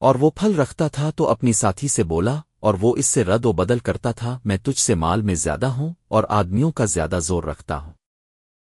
اور وہ پھل رکھتا تھا تو اپنی ساتھی سے بولا، اور وہ اس سے رد و بدل کرتا تھا، میں تجھ سے مال میں زیادہ ہوں اور آدمیوں کا زیادہ زور رکھتا ہوں۔